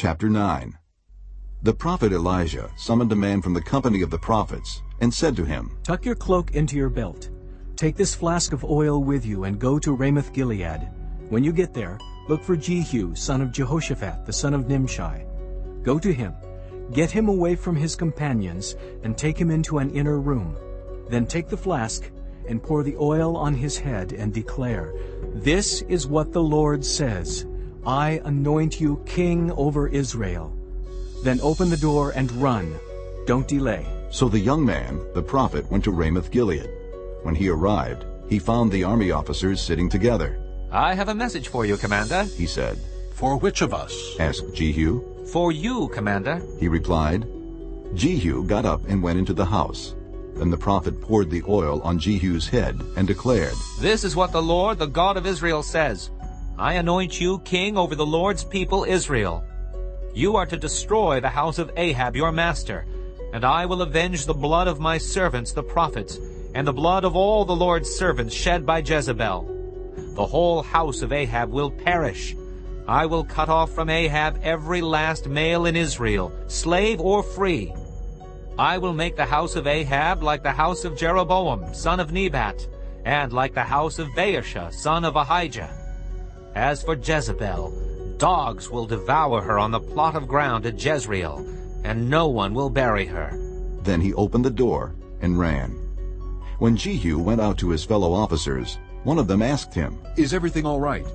Chapter 9 The prophet Elisha summoned a man from the company of the prophets and said to him, Tuck your cloak into your belt. Take this flask of oil with you and go to Ramoth-Gilead. When you get there, look for Jehu, son of Jehoshaphat, the son of Nimshi. Go to him, get him away from his companions, and take him into an inner room. Then take the flask and pour the oil on his head and declare, This is what the Lord says, I anoint you king over Israel. Then open the door and run. Don't delay. So the young man, the prophet, went to Ramoth-Gilead. When he arrived, he found the army officers sitting together. I have a message for you, Commander. He said, For which of us? asked Jehu. For you, Commander. He replied. Jehu got up and went into the house. Then the prophet poured the oil on Jehu's head and declared, This is what the Lord, the God of Israel, says. I anoint you king over the Lord's people Israel. You are to destroy the house of Ahab your master, and I will avenge the blood of my servants the prophets, and the blood of all the Lord's servants shed by Jezebel. The whole house of Ahab will perish. I will cut off from Ahab every last male in Israel, slave or free. I will make the house of Ahab like the house of Jeroboam, son of Nebat, and like the house of Baasha, son of Ahijah. As for Jezebel, dogs will devour her on the plot of ground at Jezreel, and no one will bury her. Then he opened the door and ran. When Jehu went out to his fellow officers, one of them asked him, Is everything all right?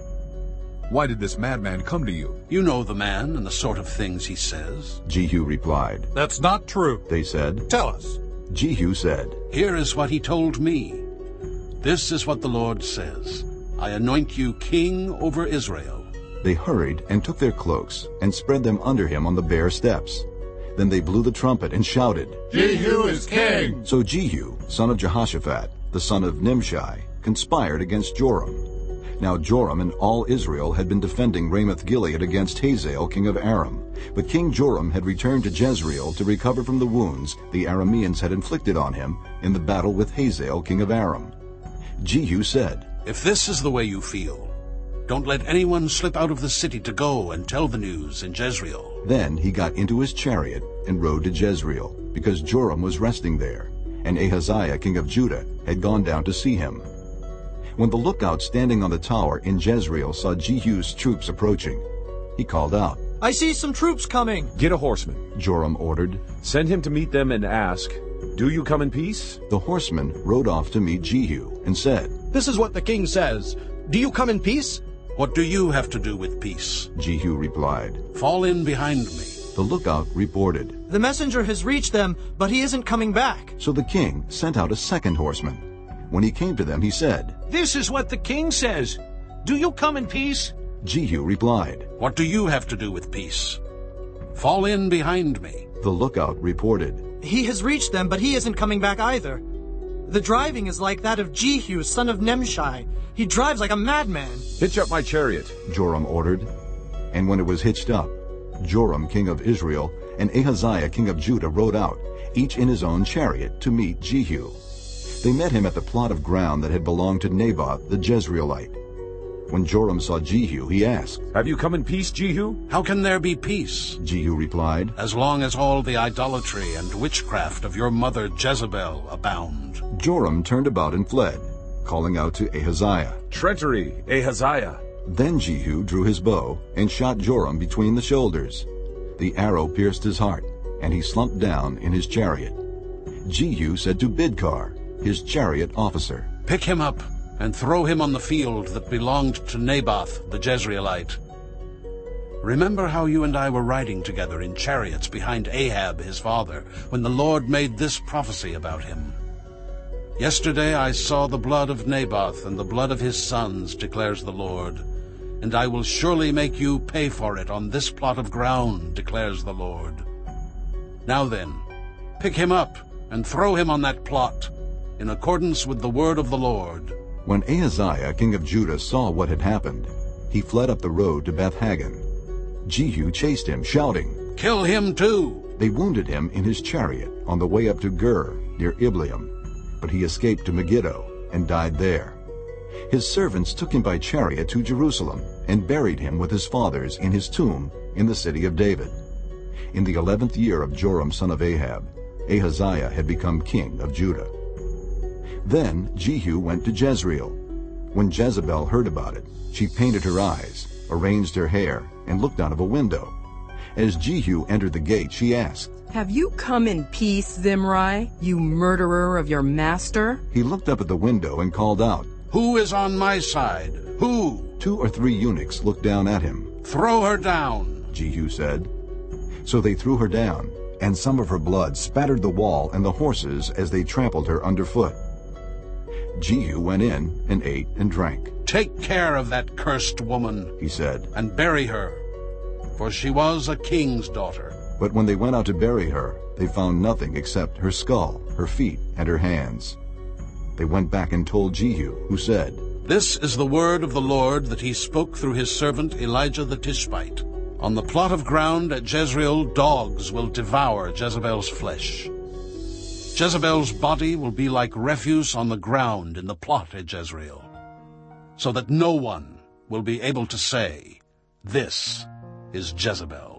Why did this madman come to you? You know the man and the sort of things he says. Jehu replied. That's not true. They said, Tell us. Jehu said, Here is what he told me. This is what the Lord says. I anoint you king over Israel. They hurried and took their cloaks and spread them under him on the bare steps. Then they blew the trumpet and shouted, Jehu is king! So Jehu, son of Jehoshaphat, the son of Nimshi, conspired against Joram. Now Joram and all Israel had been defending Ramoth-Gilead against Hazael, king of Aram. But King Joram had returned to Jezreel to recover from the wounds the Arameans had inflicted on him in the battle with Hazael, king of Aram. Jehu said, If this is the way you feel, don't let anyone slip out of the city to go and tell the news in Jezreel. Then he got into his chariot and rode to Jezreel, because Joram was resting there, and Ahaziah king of Judah had gone down to see him. When the lookout standing on the tower in Jezreel saw Jehu's troops approaching, he called out. I see some troops coming. Get a horseman. Joram ordered. Send him to meet them and ask, Do you come in peace? The horseman rode off to meet Jehu and said, This is what the king says. Do you come in peace? What do you have to do with peace? Jehu replied. Fall in behind me. The lookout reported. The messenger has reached them, but he isn't coming back. So the king sent out a second horseman. When he came to them, he said, This is what the king says. Do you come in peace? Jehu replied. What do you have to do with peace? Fall in behind me. The lookout reported. He has reached them, but he isn't coming back either. The driving is like that of Jehu, son of Nimshi. He drives like a madman. Hitch up my chariot. Joram ordered. And when it was hitched up, Joram king of Israel and Ahaziah king of Judah rode out, each in his own chariot, to meet Jehu. They met him at the plot of ground that had belonged to Naboth the Jezreelite. When Joram saw Jehu, he asked, Have you come in peace, Jehu? How can there be peace? Jehu replied, As long as all the idolatry and witchcraft of your mother Jezebel abound. Joram turned about and fled, calling out to Ahaziah. Treachery, Ahaziah. Then Jehu drew his bow and shot Joram between the shoulders. The arrow pierced his heart, and he slumped down in his chariot. Jehu said to Bidkar, his chariot officer, Pick him up and throw him on the field that belonged to Naboth the Jezreelite. Remember how you and I were riding together in chariots behind Ahab his father, when the Lord made this prophecy about him. Yesterday I saw the blood of Naboth and the blood of his sons, declares the Lord, and I will surely make you pay for it on this plot of ground, declares the Lord. Now then, pick him up and throw him on that plot, in accordance with the word of the Lord. When Ahaziah king of Judah saw what had happened, he fled up the road to Beth-Haggan. Jehu chased him, shouting, Kill him too! They wounded him in his chariot on the way up to Gur, near Ibleam, but he escaped to Megiddo and died there. His servants took him by chariot to Jerusalem and buried him with his fathers in his tomb in the city of David. In the eleventh year of Joram son of Ahab, Ahaziah had become king of Judah. Then Jehu went to Jezreel. When Jezebel heard about it, she painted her eyes, arranged her hair, and looked out of a window. As Jehu entered the gate, she asked, Have you come in peace, Zimri, you murderer of your master? He looked up at the window and called out, Who is on my side? Who? Two or three eunuchs looked down at him. Throw her down, Jehu said. So they threw her down, and some of her blood spattered the wall and the horses as they trampled her underfoot. Jehu went in and ate and drank. Take care of that cursed woman, he said, and bury her, for she was a king's daughter. But when they went out to bury her, they found nothing except her skull, her feet, and her hands. They went back and told Jehu, who said, This is the word of the Lord that he spoke through his servant Elijah the Tishbite. On the plot of ground at Jezreel, dogs will devour Jezebel's flesh. Jezebel's body will be like refuse on the ground in the plot at Jezreel, so that no one will be able to say, This is Jezebel.